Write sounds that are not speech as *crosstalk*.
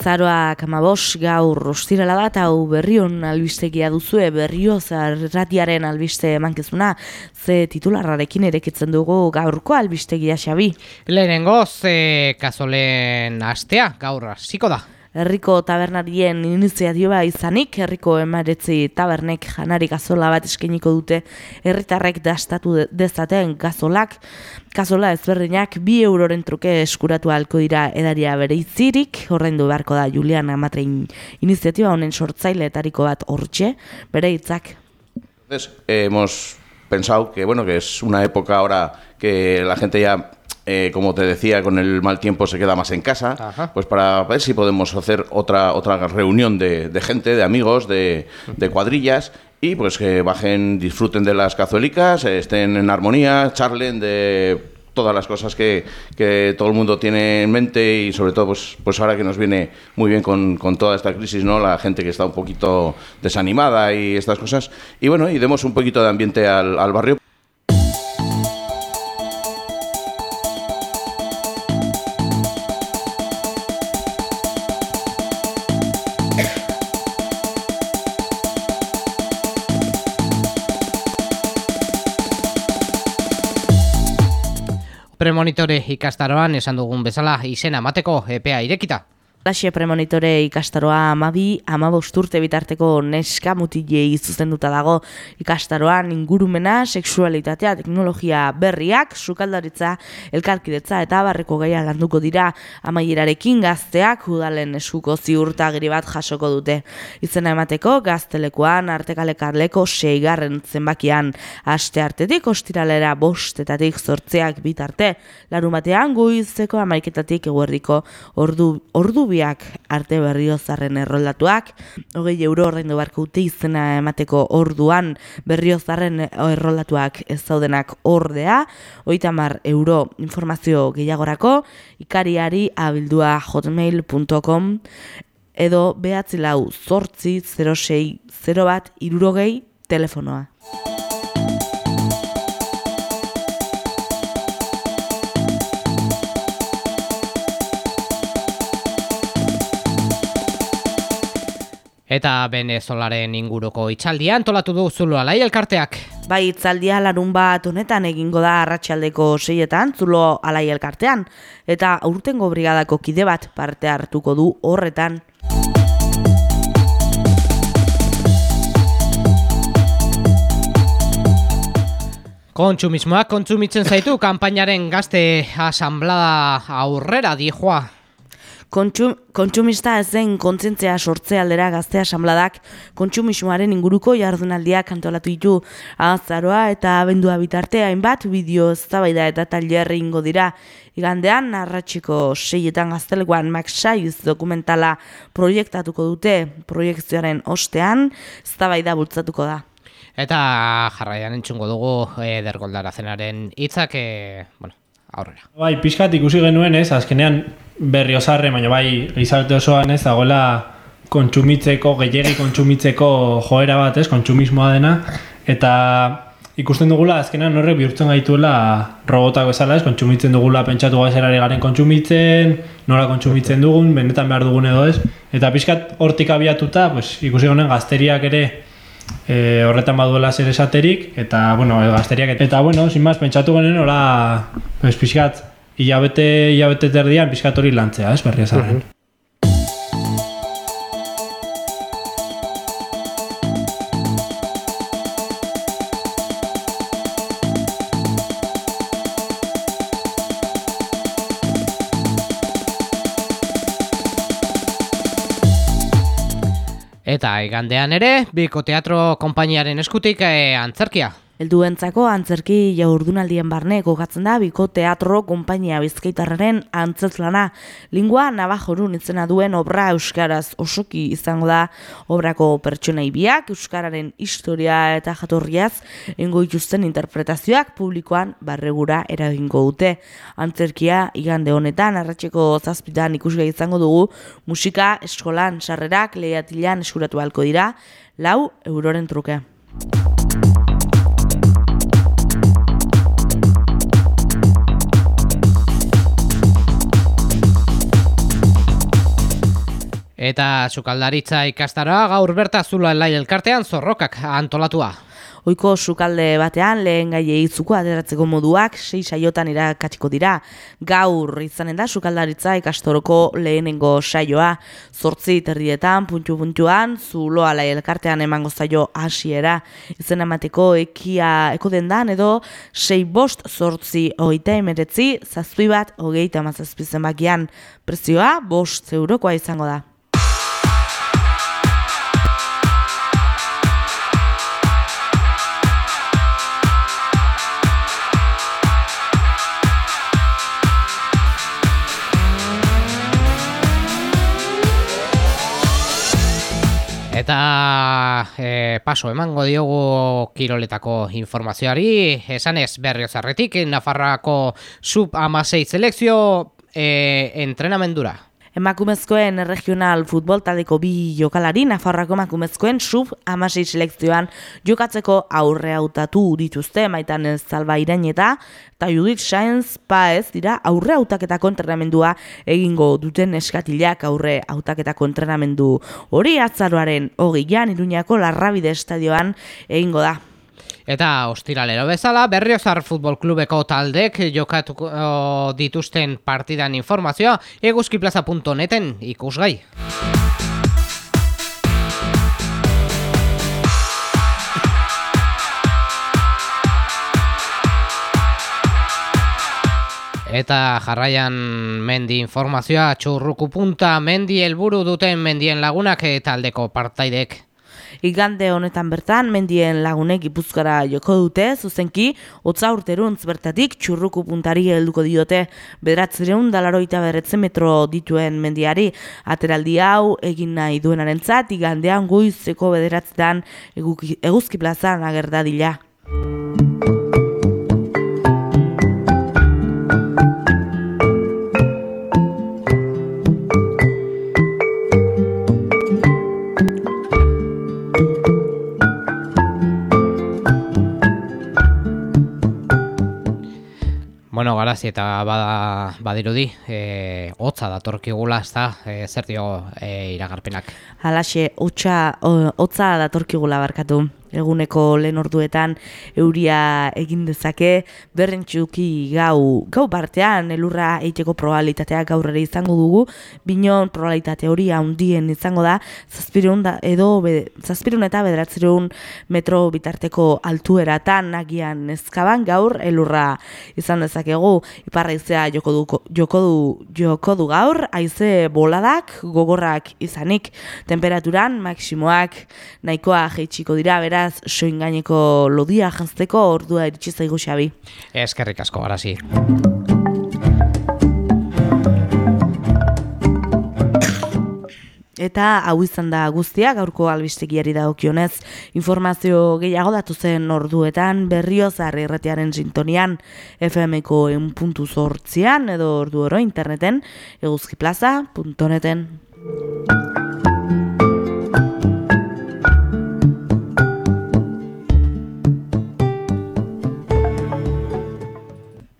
Azaroak amabos gaur ostirala eta hau berrion albistegia duzue berrio zarratiaren albiste emankezuna ze titularrarekin erekitzen dugu gaurko albistegia xabi. Lehenengo ze kazolen astea gaur hasiko da. Herriko tabernarien iniziatiba izanik, herriko emaretzi tabernek janari gazola bat eskeniko dute herritarrek dastatu dezaten gazolak. Gazola ezberdinak bi euroren truke eskuratu halko dira edaria bere izirik, horrein du beharko da Julian Amatrein iniziatiba honen sortzaile etariko bat hortxe, bere hitzak. hemos pensado que, bueno, que es una época ahora que la gente ya Eh, como te decía, con el mal tiempo se queda más en casa, pues para ver si podemos hacer otra, otra reunión de, gente, de amigos, de, cuadrillas y pues que bajen, disfruten de las cazuelicas, estén en armonía, charlen de todas las cosas que, todo el mundo tiene en mente y sobre todo pues, pues ahora que nos viene muy bien con, toda esta crisis, ¿no? La gente que está un poquito desanimada y estas cosas. Y bueno, y demos un poquito de ambiente al, al barrio. Premonitore ikastaroan esan dugun bezala izena mateko epea irekita. Laxe premonitore ikastaroa amabi, amabosturte bitarteko neska mutilei zuzenduta dago ikastaroan ingurumena, seksualitatea, teknologia berriak, sukaldaritza, elkarkidetza eta barreko gaia landuko dira amaierarekin gazteak udalen eskuko ziurtagiri bat jasoko dute. Izena emateko gaztelekoan artekalekarleko seigarren zenbakian aste artetik ostiralera bostetatik zortzeak bitarte. Larumatean guizeko amaiketatik eguerdiko ordu, ordu biak arte berriozarren erroldatuak, hogei euro horrein du barko izena emateko orduan berriozarren erroldatuak ez zaudenak ordea, oitamar euro informazio gehiagorako, ikariari abildua hotmail.com edo behatzi lau zortzi 06 0 bat irurogei telefonoa. Eta Venezuelaren inguruko itxaldia antolatu du zulo alai elkarteak. Bai, itzaldia larun bat honetan egingo da arratsaldeko seietan zulo alai elkartean. Eta aurtengo brigadako kide bat parte hartuko du horretan. Kontsumismoak kontsumitzen zaitu *laughs* kanpainaren gazte asamblada aurrera dijoa Kontsum, kontsumista zen kontzentzea sortze aldera gazte asamladak kontsumismoaren inguruko jardunaldiak antolatu ditu azaroa eta abendua bitartea hainbat bideo eztabaida eta tailerri ingo dira. Igandean, narratxiko seietan gazteleguan Max Saiz dokumentala proiektatuko dute proiektzioaren ostean, eztabaida bultzatuko da. Eta jarraian entzungo dugu edergoldara zenaren hitzak, e, bueno, aurrera. Bai, pixkat ikusi genuen ez, azkenean berriozarre, baina bai gizarte osoan ez, dagoela kontsumitzeko, gehiagi kontsumitzeko joera bat ez, kontsumismoa dena, eta ikusten dugula azkenean horrek bihurtzen gaituela robotako bezala ez, kontsumitzen dugula pentsatu gazerari garen kontsumitzen, nola kontsumitzen dugun, benetan behar dugun edo ez, eta pixkat hortik abiatuta, pues, ikusi honen gazteriak ere e, horretan baduela zer esaterik, eta, bueno, gazteriak, eta, bueno, sin más, pentsatu genen, hola, pues, pixkat, hilabete, hilabete terdian, pixkat hori lantzea, ez, berria zaren. Eta igandean ere, Biko Teatro Konpainiaren eskutik e, antzerkia. Helduentzako antzerki jaurdunaldien barne gogatzen da Biko Teatro Konpainia Bizkaitarraren antzerlana. Lingua Navajorun itzena duen obra euskaraz osoki izango da obrako pertsonei biak euskararen historia eta jatorriaz eingo dituzten interpretazioak publikoan barregura eragingo dute. Antzerkia igande honetan arratseko zazpitan ikusgai izango dugu musika eskolan sarrerak lehiatilan eskuratu halko dira lau euroren truke. Eta sukaldaritza ikastaroa gaur berta zula lai elkartean zorrokak antolatua. Oiko sukalde batean lehen gai eitzuko ateratzeko moduak sei saiotan irakatsiko dira. Gaur izanen da sukaldaritza ikastoroko lehenengo saioa. Zortzi terrietan, puntu puntuan, zuloa lai elkartean emango zaio hasiera. Izen emateko ekia eko dendan edo sei bost zortzi oita emeretzi, zazpi bat hogeita mazazpi zenbakian. Prezioa bost eurokoa izango da. Eta e, paso emango diogu kiroletako informazioari, esanez berriozarretik, Nafarroako sub amasei selekzio e, entrenamendura. Emakumezkoen regional futbol taldeko bi jokalari Nafarroako emakumezkoen sub amasei selekzioan jokatzeko aurre hautatu dituzte maitan zalba eta eta Judith Sainz paez dira aurre hautaketako entrenamendua egingo duten eskatilak aurre hautaketako entrenamendu hori atzaroaren hogeian iruñako larrabide estadioan egingo da. Eta ostiralero bezala, Berriozar Futbol Klubeko taldek jokatuko dituzten partidan informazioa eguzkiplaza.neten ikusgai. Eta jarraian mendi informazioa txurruku punta mendi helburu duten mendien lagunak taldeko partaidek. Igande honetan bertan, mendien lagunek ipuzkara joko dute, zuzenki, hotza urteruntz bertatik txurruku puntari helduko diote, bederatzereun dalaroita berretzen metro dituen mendiari, ateraldi hau egin nahi duenaren zat, igandean guizeko bederatzetan eguzki plazan agerdadila. Bueno, garazi eta bada, badirudi, e, hotza datorkigula, ez da, e, zer dio e, iragarpenak. Halaxe, hotza datorkigula barkatu eguneko lehen orduetan euria egin dezake. Berrentxuki gau gau partean elurra eiteko probabilitatea gaur ere izango dugu. Binon probabilitate hori handien izango da zazpirun da edo zazpirun eta bederatzerun metro bitarteko altueratan nagian ezkaban gaur elurra izan dezakegu. Iparra izea joko du, joko du, joko du gaur haize boladak gogorrak izanik. Temperaturan maksimoak nahikoa jeitsiko dira bera beraz, soin gaineko lodia jantzeko ordua iritsi zaigu xabi. Eskerrik asko, garazi. Eta hau izan da guztia, gaurko albistegiari da okionez, informazio gehiago datu zen orduetan berrioz irratiaren sintonian FM-ko puntu zortzian edo ordu oro interneten eguzkiplaza.neten.